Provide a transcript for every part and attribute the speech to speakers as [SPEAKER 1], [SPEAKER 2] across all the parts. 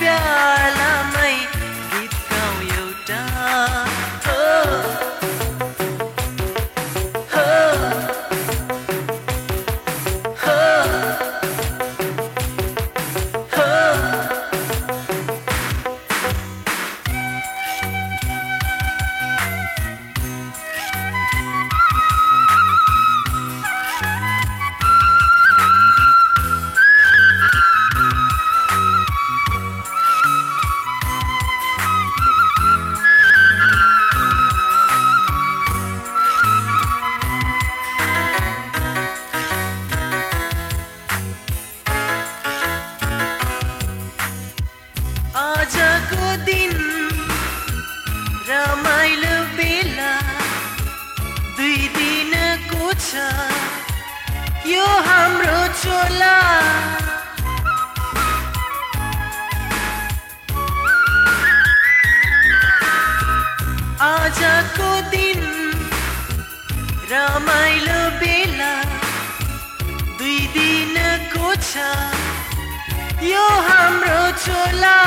[SPEAKER 1] Later. आजको दिन रमाइलो बेला दुई दिनको छ यो हाम्रो चोला आजको दिन रमाइलो बेला दुई दिनको छ यो हाम्रो चोला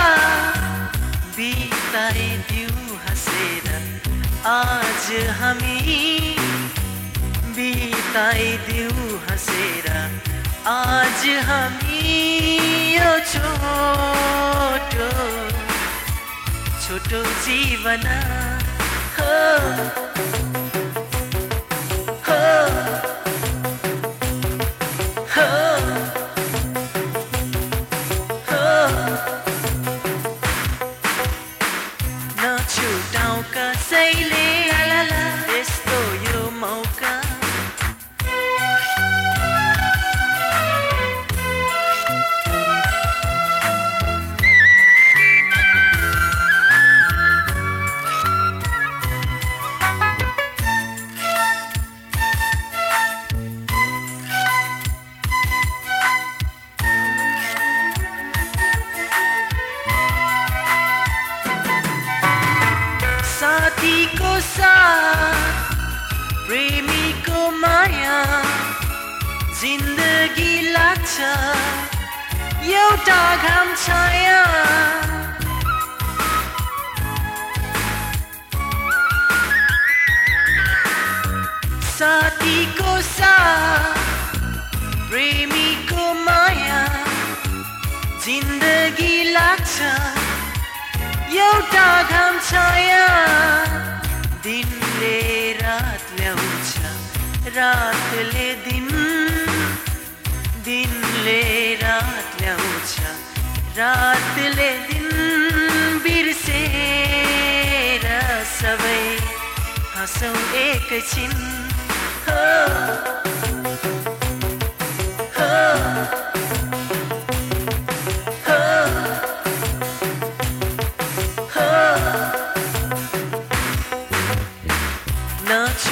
[SPEAKER 1] बीताए क्यों हसेरत आज हमी बीताए दियो हसेरा। आज हमी ओ छोटो छोटो जीवना। हो। जिन्दगी लाग्छ। एउटा घाम छाया। साथीको साथ प्रेमीको माया। जिन्दगी लाग्छ। एउटा घाम छाया। दिनले रात ल्याउँछ। रातले दिन दिनले रात ल्याउँछ। रातले दिन बिर्सेर सबै हाँसौँ एकछिन। हो।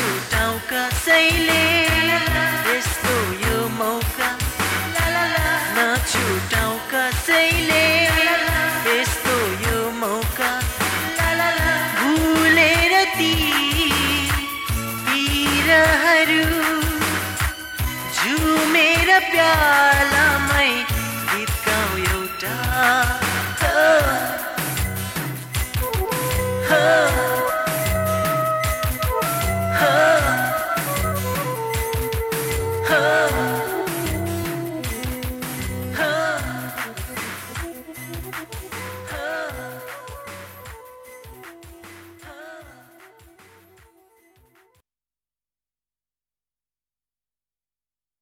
[SPEAKER 1] नछुटाउ कसैले यस्तो यो मौका नछुटाउ कसैले